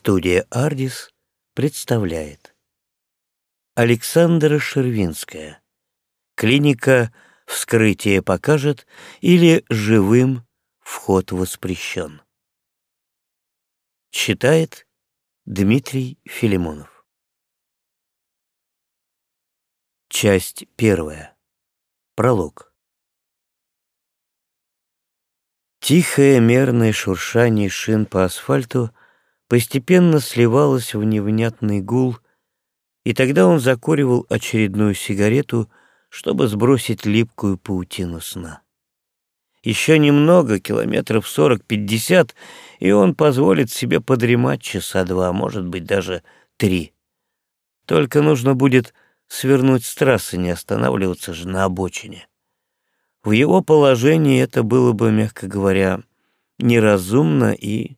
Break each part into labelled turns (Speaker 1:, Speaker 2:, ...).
Speaker 1: Студия «Ардис» представляет Александра Шервинская Клиника «Вскрытие покажет» или «Живым вход воспрещен». Читает Дмитрий Филимонов Часть первая. Пролог. Тихое мерное шуршание шин по асфальту постепенно сливалось в невнятный гул, и тогда он закуривал очередную сигарету, чтобы сбросить липкую паутину сна. Еще немного, километров сорок-пятьдесят, и он позволит себе подремать часа два, может быть, даже три. Только нужно будет свернуть с трассы, не останавливаться же на обочине. В его положении это было бы, мягко говоря, неразумно и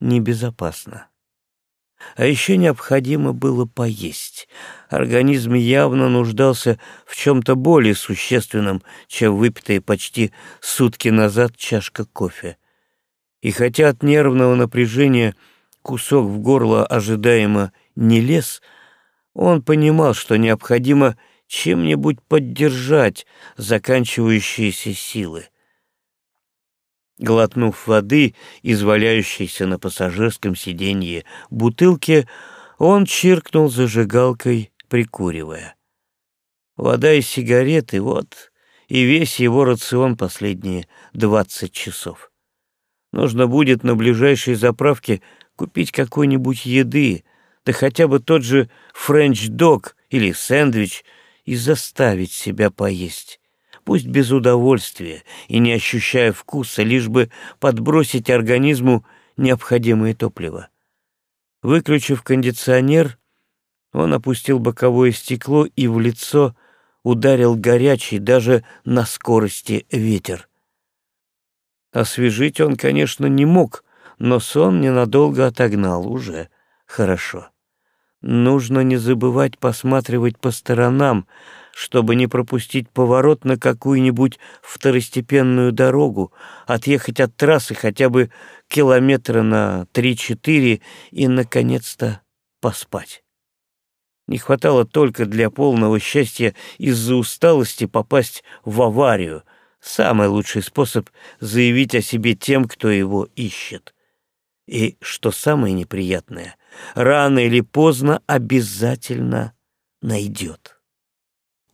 Speaker 1: небезопасно. А еще необходимо было поесть. Организм явно нуждался в чем-то более существенном, чем выпитая почти сутки назад чашка кофе. И хотя от нервного напряжения кусок в горло ожидаемо не лез, он понимал, что необходимо чем-нибудь поддержать заканчивающиеся силы. Глотнув воды из валяющейся на пассажирском сиденье бутылки, он чиркнул зажигалкой, прикуривая. Вода и сигареты — вот и весь его рацион последние двадцать часов. Нужно будет на ближайшей заправке купить какой-нибудь еды, да хотя бы тот же френч-дог или сэндвич, и заставить себя поесть пусть без удовольствия и не ощущая вкуса, лишь бы подбросить организму необходимое топливо. Выключив кондиционер, он опустил боковое стекло и в лицо ударил горячий даже на скорости ветер. Освежить он, конечно, не мог, но сон ненадолго отогнал уже хорошо. Нужно не забывать посматривать по сторонам, чтобы не пропустить поворот на какую-нибудь второстепенную дорогу, отъехать от трассы хотя бы километра на три-четыре и, наконец-то, поспать. Не хватало только для полного счастья из-за усталости попасть в аварию. Самый лучший способ заявить о себе тем, кто его ищет. И, что самое неприятное, рано или поздно обязательно найдет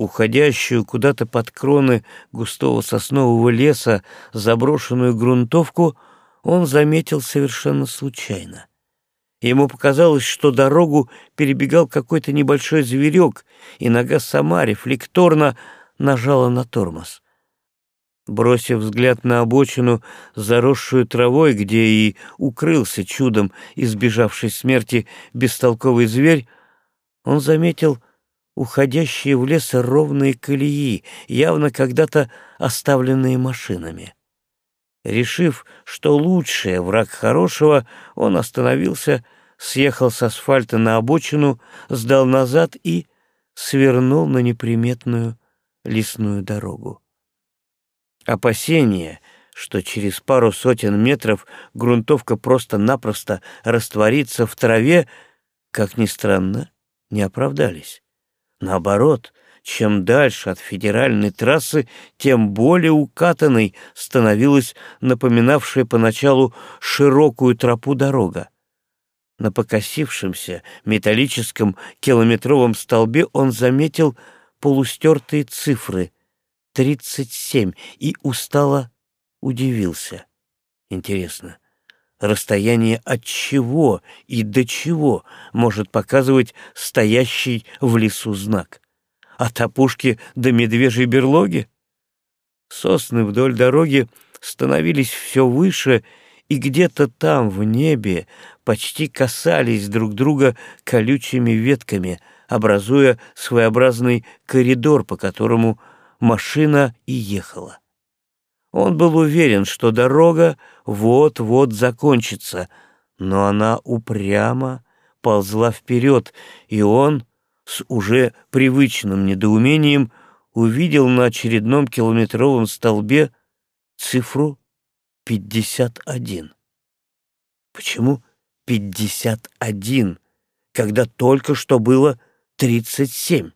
Speaker 1: уходящую куда-то под кроны густого соснового леса заброшенную грунтовку он заметил совершенно случайно. Ему показалось, что дорогу перебегал какой-то небольшой зверек, и нога сама рефлекторно нажала на тормоз. Бросив взгляд на обочину, заросшую травой, где и укрылся чудом избежавший смерти бестолковый зверь, он заметил — уходящие в лес ровные колеи, явно когда-то оставленные машинами. Решив, что лучшее враг хорошего, он остановился, съехал с асфальта на обочину, сдал назад и свернул на неприметную лесную дорогу. Опасение, что через пару сотен метров грунтовка просто-напросто растворится в траве, как ни странно, не оправдались. Наоборот, чем дальше от федеральной трассы, тем более укатанной становилась напоминавшая поначалу широкую тропу дорога. На покосившемся металлическом километровом столбе он заметил полустертые цифры — тридцать семь и устало удивился. Интересно, расстояние от чего и до чего может показывать стоящий в лесу знак. От опушки до медвежьей берлоги? Сосны вдоль дороги становились все выше, и где-то там, в небе, почти касались друг друга колючими ветками, образуя своеобразный коридор, по которому машина и ехала. Он был уверен, что дорога вот-вот закончится, но она упрямо ползла вперед, и он с уже привычным недоумением увидел на очередном километровом столбе цифру 51. Почему пятьдесят один, когда только что было тридцать семь.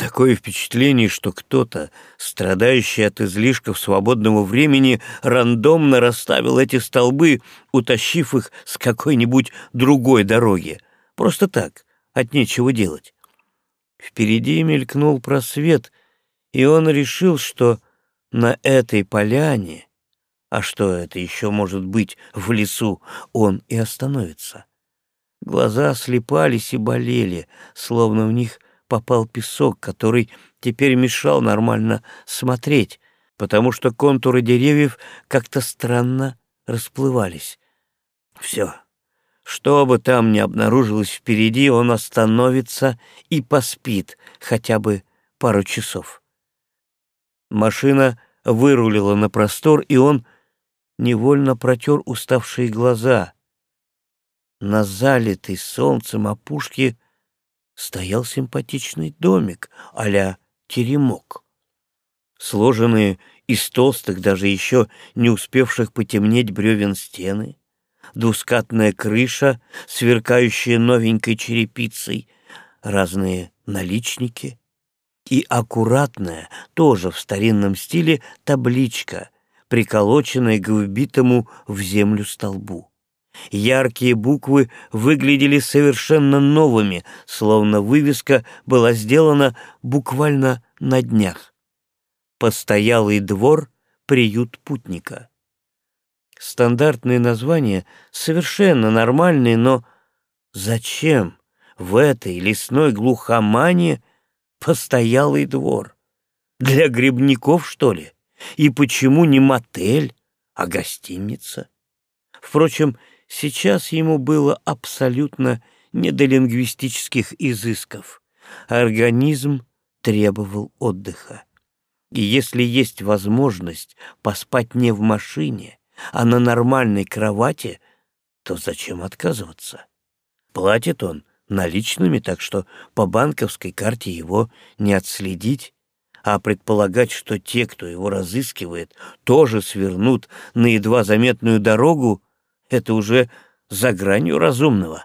Speaker 1: Такое впечатление, что кто-то, страдающий от излишков свободного времени, рандомно расставил эти столбы, утащив их с какой-нибудь другой дороги. Просто так, от нечего делать. Впереди мелькнул просвет, и он решил, что на этой поляне, а что это еще может быть в лесу, он и остановится. Глаза слепались и болели, словно в них попал песок, который теперь мешал нормально смотреть, потому что контуры деревьев как-то странно расплывались. Все. Что бы там ни обнаружилось впереди, он остановится и поспит хотя бы пару часов. Машина вырулила на простор, и он невольно протер уставшие глаза. На залитой солнцем опушке стоял симпатичный домик а-ля теремок. Сложенные из толстых, даже еще не успевших потемнеть бревен стены, двускатная крыша, сверкающая новенькой черепицей, разные наличники и аккуратная, тоже в старинном стиле, табличка, приколоченная к вбитому в землю столбу. Яркие буквы выглядели совершенно новыми, словно вывеска была сделана буквально на днях. Постоялый двор, приют путника. Стандартные названия совершенно нормальные, но зачем в этой лесной глухомане постоялый двор? Для грибников, что ли? И почему не мотель, а гостиница? Впрочем, Сейчас ему было абсолютно не до лингвистических изысков. Организм требовал отдыха. И если есть возможность поспать не в машине, а на нормальной кровати, то зачем отказываться? Платит он наличными, так что по банковской карте его не отследить, а предполагать, что те, кто его разыскивает, тоже свернут на едва заметную дорогу, это уже за гранью разумного.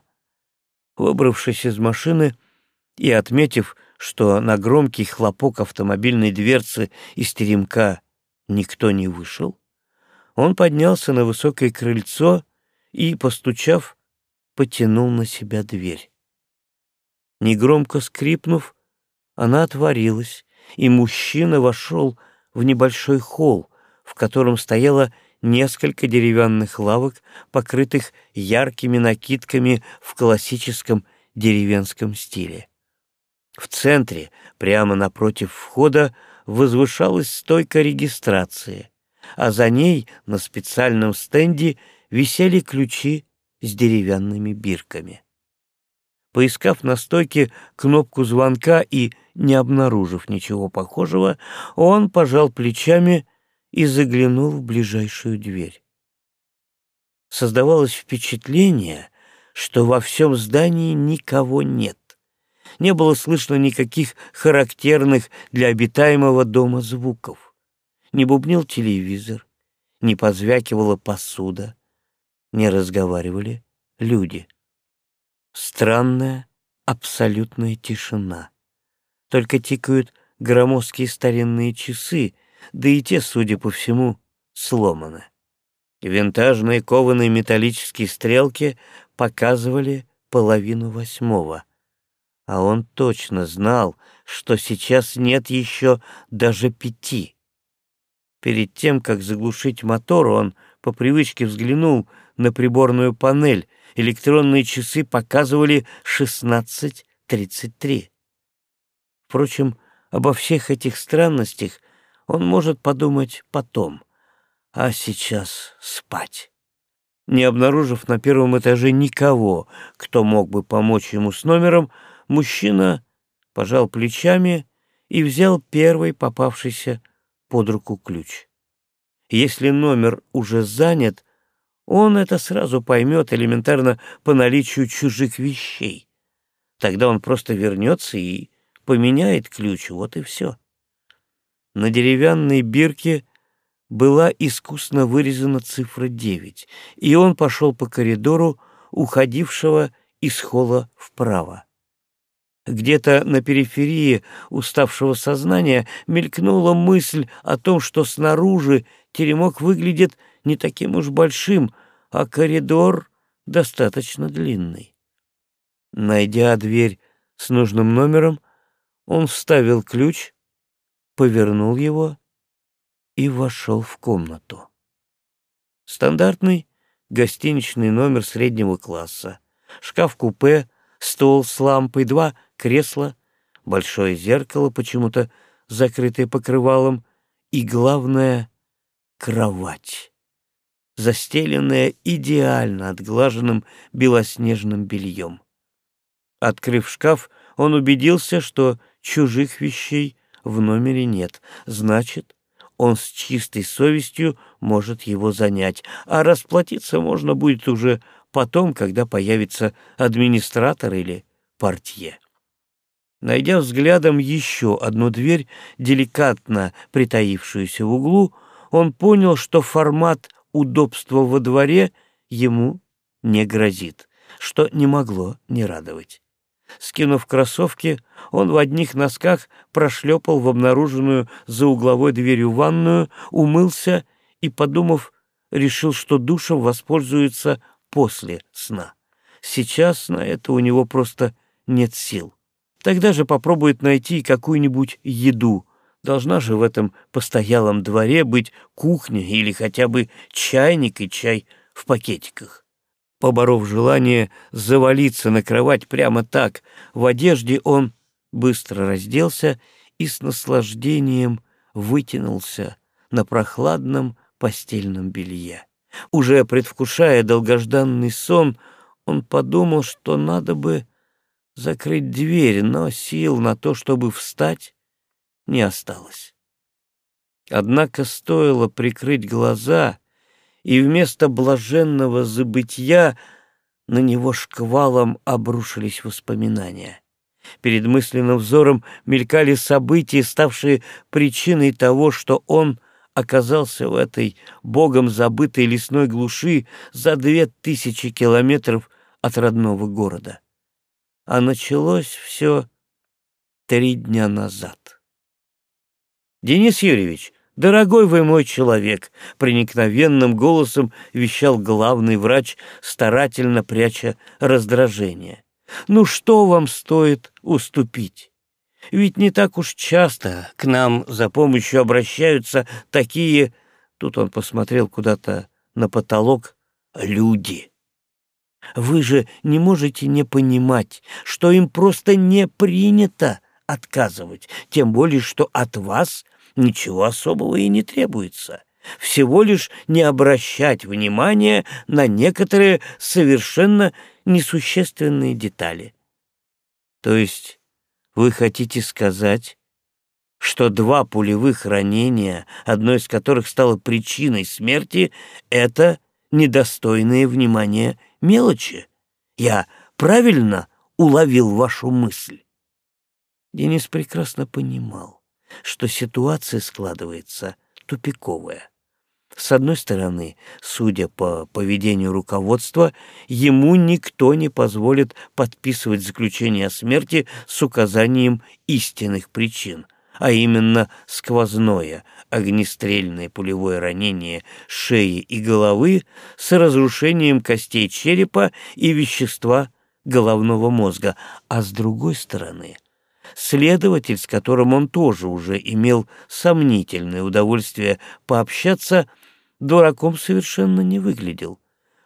Speaker 1: Выбравшись из машины и отметив, что на громкий хлопок автомобильной дверцы из теремка никто не вышел, он поднялся на высокое крыльцо и, постучав, потянул на себя дверь. Негромко скрипнув, она отворилась, и мужчина вошел в небольшой холл, в котором стояла несколько деревянных лавок, покрытых яркими накидками в классическом деревенском стиле. В центре, прямо напротив входа, возвышалась стойка регистрации, а за ней на специальном стенде висели ключи с деревянными бирками. Поискав на стойке кнопку звонка и не обнаружив ничего похожего, он пожал плечами и заглянул в ближайшую дверь. Создавалось впечатление, что во всем здании никого нет. Не было слышно никаких характерных для обитаемого дома звуков. Не бубнил телевизор, не позвякивала посуда, не разговаривали люди. Странная, абсолютная тишина. Только тикают громоздкие старинные часы, да и те, судя по всему, сломаны. Винтажные кованые металлические стрелки показывали половину восьмого, а он точно знал, что сейчас нет еще даже пяти. Перед тем, как заглушить мотор, он по привычке взглянул на приборную панель. Электронные часы показывали 16.33. Впрочем, обо всех этих странностях он может подумать потом, а сейчас спать. Не обнаружив на первом этаже никого, кто мог бы помочь ему с номером, мужчина пожал плечами и взял первый попавшийся под руку ключ. Если номер уже занят, он это сразу поймет элементарно по наличию чужих вещей. Тогда он просто вернется и поменяет ключ, вот и все. На деревянной бирке была искусно вырезана цифра 9, и он пошел по коридору, уходившего из холла вправо. Где-то на периферии уставшего сознания мелькнула мысль о том, что снаружи теремок выглядит не таким уж большим, а коридор достаточно длинный. Найдя дверь с нужным номером, он вставил ключ, повернул его и вошел в комнату. Стандартный гостиничный номер среднего класса, шкаф-купе, стол с лампой, два кресла, большое зеркало, почему-то закрытое покрывалом, и, главное, кровать, застеленная идеально отглаженным белоснежным бельем. Открыв шкаф, он убедился, что чужих вещей в номере нет. Значит, он с чистой совестью может его занять, а расплатиться можно будет уже потом, когда появится администратор или портье. Найдя взглядом еще одну дверь, деликатно притаившуюся в углу, он понял, что формат удобства во дворе ему не грозит, что не могло не радовать. Скинув кроссовки, он в одних носках прошлепал в обнаруженную за угловой дверью ванную, умылся и, подумав, решил, что душем воспользуется после сна. Сейчас на это у него просто нет сил. Тогда же попробует найти какую-нибудь еду. Должна же в этом постоялом дворе быть кухня или хотя бы чайник и чай в пакетиках поборов желание завалиться на кровать прямо так, в одежде он быстро разделся и с наслаждением вытянулся на прохладном постельном белье. Уже предвкушая долгожданный сон, он подумал, что надо бы закрыть дверь, но сил на то, чтобы встать, не осталось. Однако стоило прикрыть глаза — и вместо блаженного забытья на него шквалом обрушились воспоминания. Перед мысленным взором мелькали события, ставшие причиной того, что он оказался в этой богом забытой лесной глуши за две тысячи километров от родного города. А началось все три дня назад. «Денис Юрьевич, «Дорогой вы мой человек!» — проникновенным голосом вещал главный врач, старательно пряча раздражение. «Ну что вам стоит уступить? Ведь не так уж часто к нам за помощью обращаются такие...» Тут он посмотрел куда-то на потолок. «Люди!» Вы же не можете не понимать, что им просто не принято отказывать, тем более, что от вас ничего особого и не требуется. Всего лишь не обращать внимания на некоторые совершенно несущественные детали. То есть вы хотите сказать, что два пулевых ранения, одно из которых стало причиной смерти, это недостойные внимания мелочи? Я правильно уловил вашу мысль? Денис прекрасно понимал, что ситуация складывается тупиковая. С одной стороны, судя по поведению руководства, ему никто не позволит подписывать заключение о смерти с указанием истинных причин, а именно сквозное огнестрельное пулевое ранение шеи и головы с разрушением костей черепа и вещества головного мозга, а с другой стороны — Следователь, с которым он тоже уже имел сомнительное удовольствие пообщаться, дураком совершенно не выглядел.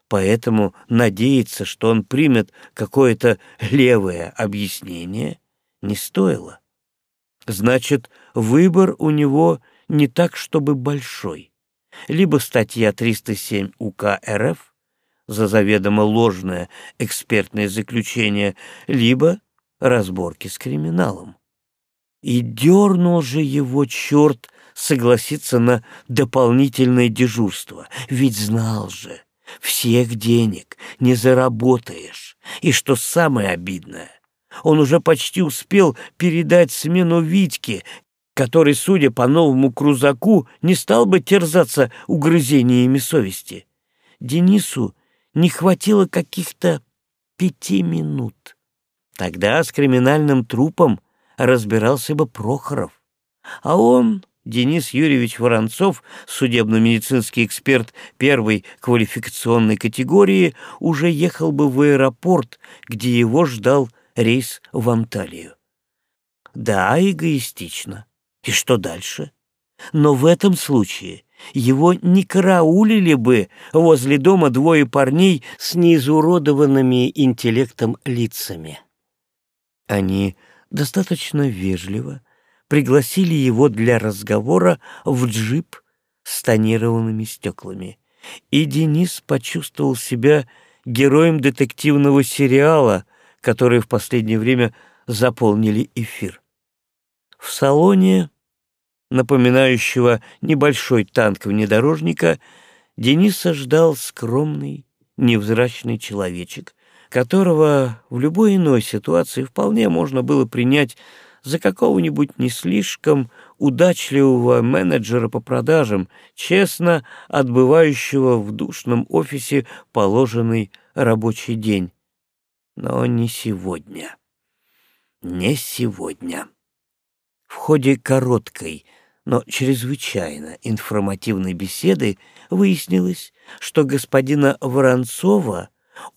Speaker 1: Поэтому надеяться, что он примет какое-то левое объяснение, не стоило. Значит, выбор у него не так, чтобы большой. Либо статья 307 УК РФ за заведомо ложное экспертное заключение, либо разборки с криминалом. И дернул же его черт согласиться на дополнительное дежурство, ведь знал же, всех денег не заработаешь. И что самое обидное, он уже почти успел передать смену Витьке, который, судя по новому крузаку, не стал бы терзаться угрызениями совести. Денису не хватило каких-то пяти минут. Тогда с криминальным трупом разбирался бы Прохоров. А он, Денис Юрьевич Воронцов, судебно-медицинский эксперт первой квалификационной категории, уже ехал бы в аэропорт, где его ждал рейс в Анталию. Да, эгоистично. И что дальше? Но в этом случае его не караулили бы возле дома двое парней с неизуродованными интеллектом лицами. Они достаточно вежливо пригласили его для разговора в джип с тонированными стеклами. И Денис почувствовал себя героем детективного сериала, который в последнее время заполнили эфир. В салоне, напоминающего небольшой танк внедорожника, Дениса ждал скромный, невзрачный человечек, которого в любой иной ситуации вполне можно было принять за какого-нибудь не слишком удачливого менеджера по продажам, честно отбывающего в душном офисе положенный рабочий день. Но не сегодня. Не сегодня. В ходе короткой, но чрезвычайно информативной беседы выяснилось, что господина Воронцова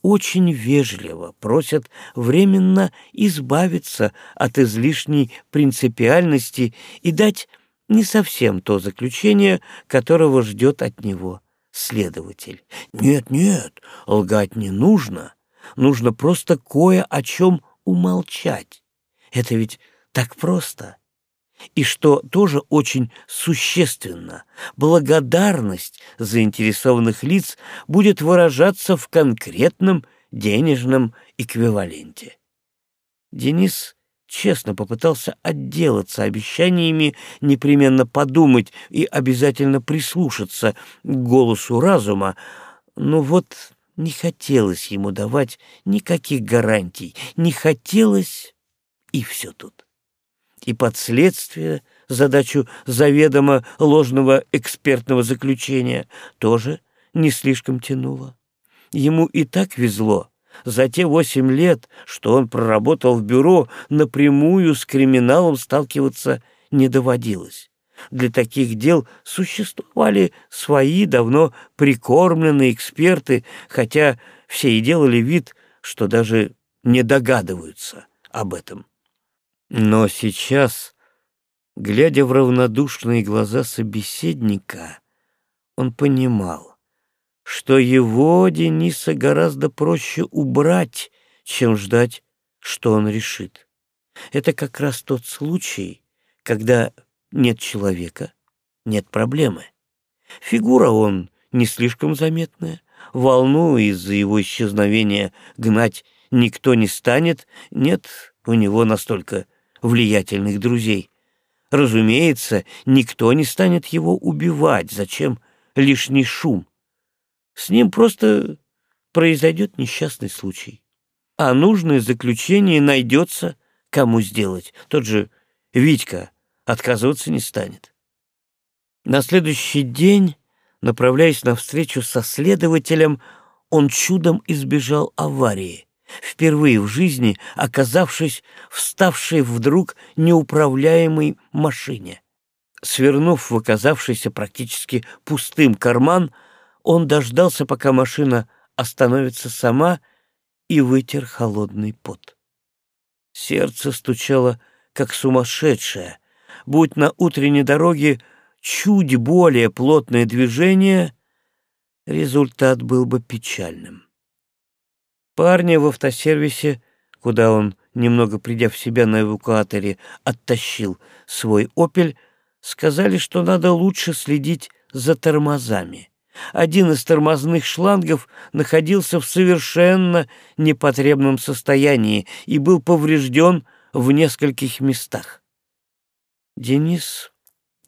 Speaker 1: очень вежливо просят временно избавиться от излишней принципиальности и дать не совсем то заключение, которого ждет от него следователь. Нет, нет, лгать не нужно. Нужно просто кое о чем умолчать. Это ведь так просто. И что тоже очень существенно, благодарность заинтересованных лиц будет выражаться в конкретном денежном эквиваленте. Денис честно попытался отделаться обещаниями непременно подумать и обязательно прислушаться к голосу разума, но вот не хотелось ему давать никаких гарантий, не хотелось, и все тут и подследствие, задачу заведомо ложного экспертного заключения, тоже не слишком тянуло. Ему и так везло. За те восемь лет, что он проработал в бюро, напрямую с криминалом сталкиваться не доводилось. Для таких дел существовали свои давно прикормленные эксперты, хотя все и делали вид, что даже не догадываются об этом. Но сейчас, глядя в равнодушные глаза собеседника, он понимал, что его, Дениса, гораздо проще убрать, чем ждать, что он решит. Это как раз тот случай, когда нет человека, нет проблемы. Фигура он не слишком заметная, волну из-за его исчезновения гнать никто не станет, нет у него настолько влиятельных друзей. Разумеется, никто не станет его убивать, зачем лишний шум. С ним просто произойдет несчастный случай. А нужное заключение найдется, кому сделать. Тот же Витька отказываться не станет. На следующий день, направляясь на встречу со следователем, он чудом избежал аварии впервые в жизни оказавшись вставшей вдруг неуправляемой машине. Свернув в оказавшийся практически пустым карман, он дождался, пока машина остановится сама, и вытер холодный пот. Сердце стучало, как сумасшедшее. Будь на утренней дороге чуть более плотное движение, результат был бы печальным. Парня в автосервисе, куда он, немного придя в себя на эвакуаторе, оттащил свой «Опель», сказали, что надо лучше следить за тормозами. Один из тормозных шлангов находился в совершенно непотребном состоянии и был поврежден в нескольких местах. Денис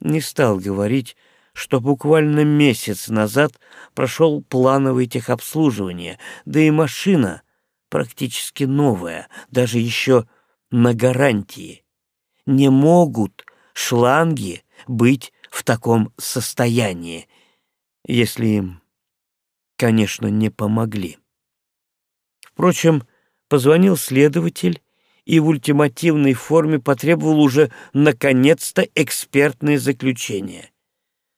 Speaker 1: не стал говорить, что буквально месяц назад прошел плановое техобслуживание, да и машина практически новая, даже еще на гарантии. Не могут шланги быть в таком состоянии, если им конечно, не помогли. Впрочем, позвонил следователь и в ультимативной форме потребовал уже наконец-то экспертное заключение.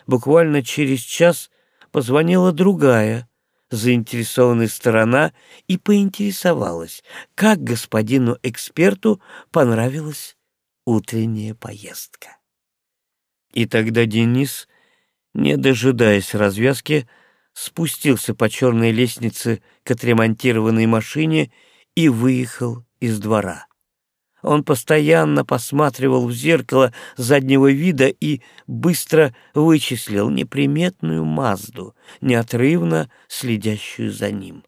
Speaker 1: Буквально через час позвонила другая заинтересованная сторона и поинтересовалась, как господину эксперту понравилась утренняя поездка. И тогда Денис, не дожидаясь развязки, спустился по черной лестнице к отремонтированной машине и выехал из двора. Он постоянно посматривал в зеркало заднего вида и быстро вычислил неприметную Мазду, неотрывно следящую за ним.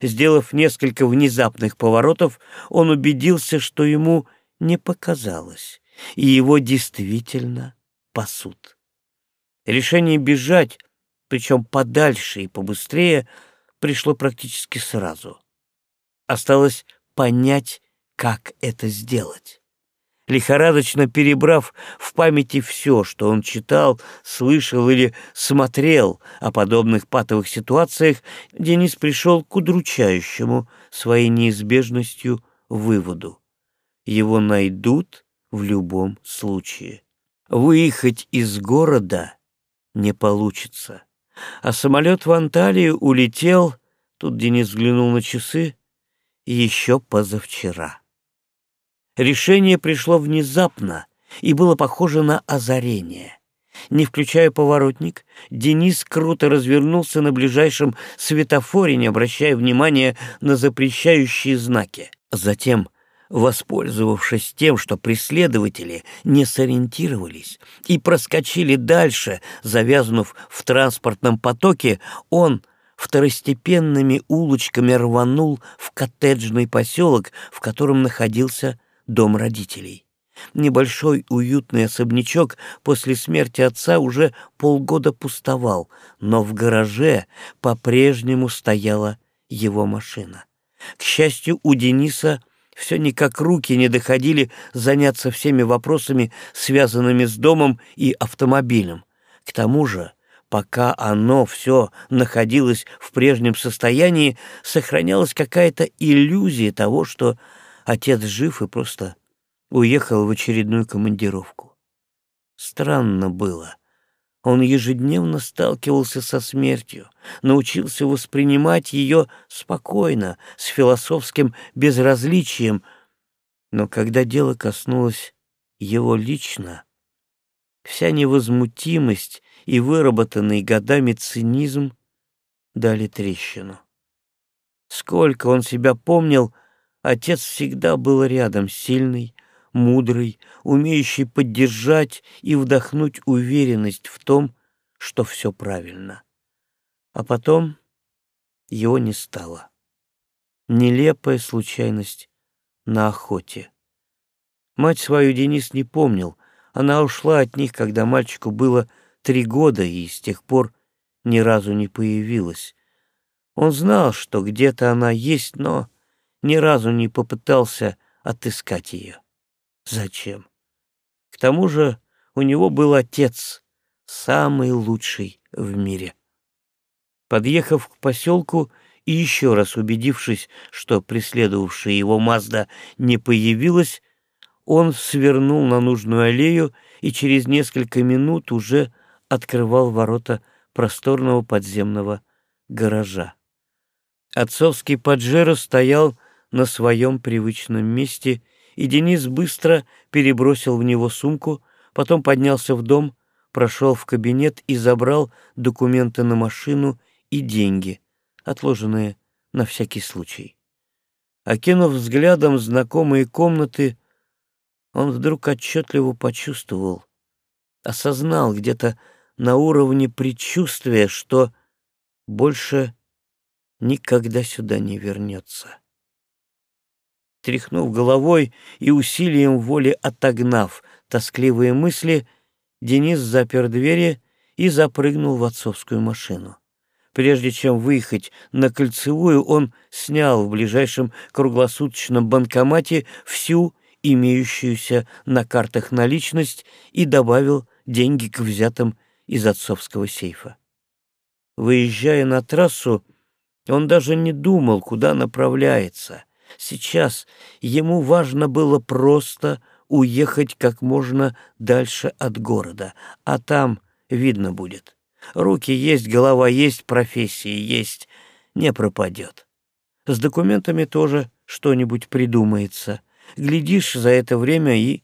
Speaker 1: Сделав несколько внезапных поворотов, он убедился, что ему не показалось, и его действительно пасут. Решение бежать, причем подальше и побыстрее, пришло практически сразу. Осталось понять, как это сделать. Лихорадочно перебрав в памяти все, что он читал, слышал или смотрел о подобных патовых ситуациях, Денис пришел к удручающему своей неизбежностью выводу. Его найдут в любом случае. Выехать из города не получится. А самолет в Анталию улетел, тут Денис взглянул на часы, еще позавчера. Решение пришло внезапно и было похоже на озарение. Не включая поворотник, Денис круто развернулся на ближайшем светофоре, не обращая внимания на запрещающие знаки. Затем, воспользовавшись тем, что преследователи не сориентировались и проскочили дальше, завязнув в транспортном потоке, он второстепенными улочками рванул в коттеджный поселок, в котором находился дом родителей. Небольшой уютный особнячок после смерти отца уже полгода пустовал, но в гараже по-прежнему стояла его машина. К счастью, у Дениса все никак руки не доходили заняться всеми вопросами, связанными с домом и автомобилем. К тому же, пока оно все находилось в прежнем состоянии, сохранялась какая-то иллюзия того, что Отец жив и просто уехал в очередную командировку. Странно было. Он ежедневно сталкивался со смертью, научился воспринимать ее спокойно, с философским безразличием, но когда дело коснулось его лично, вся невозмутимость и выработанный годами цинизм дали трещину. Сколько он себя помнил, Отец всегда был рядом, сильный, мудрый, умеющий поддержать и вдохнуть уверенность в том, что все правильно. А потом его не стало. Нелепая случайность на охоте. Мать свою Денис не помнил. Она ушла от них, когда мальчику было три года, и с тех пор ни разу не появилась. Он знал, что где-то она есть, но ни разу не попытался отыскать ее. Зачем? К тому же у него был отец, самый лучший в мире. Подъехав к поселку и еще раз убедившись, что преследовавшая его Мазда не появилась, он свернул на нужную аллею и через несколько минут уже открывал ворота просторного подземного гаража. Отцовский Паджеро стоял на своем привычном месте, и Денис быстро перебросил в него сумку, потом поднялся в дом, прошел в кабинет и забрал документы на машину и деньги, отложенные на всякий случай. Окинув взглядом знакомые комнаты, он вдруг отчетливо почувствовал, осознал где-то на уровне предчувствия, что больше никогда сюда не вернется. Тряхнув головой и усилием воли отогнав тоскливые мысли, Денис запер двери и запрыгнул в отцовскую машину. Прежде чем выехать на кольцевую, он снял в ближайшем круглосуточном банкомате всю имеющуюся на картах наличность и добавил деньги к взятым из отцовского сейфа. Выезжая на трассу, он даже не думал, куда направляется. Сейчас ему важно было просто уехать как можно дальше от города, а там видно будет. Руки есть, голова есть, профессия есть, не пропадет. С документами тоже что-нибудь придумается. Глядишь за это время и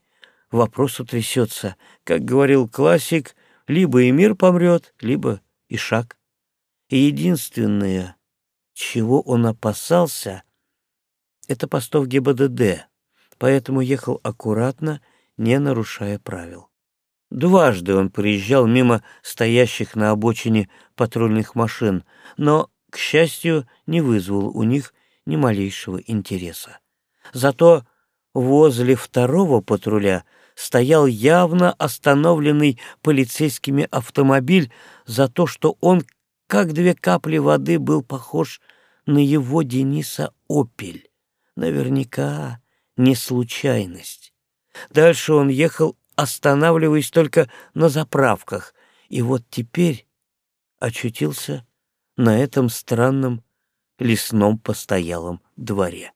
Speaker 1: вопрос утрясется. Как говорил классик, либо и мир помрет, либо и шаг. Единственное, чего он опасался, это постов ГИБДД, поэтому ехал аккуратно, не нарушая правил. Дважды он приезжал мимо стоящих на обочине патрульных машин, но, к счастью, не вызвал у них ни малейшего интереса. Зато возле второго патруля стоял явно остановленный полицейскими автомобиль за то, что он, как две капли воды, был похож на его Дениса «Опель». Наверняка не случайность. Дальше он ехал останавливаясь только на заправках, и вот теперь очутился на этом странном лесном постоялом дворе.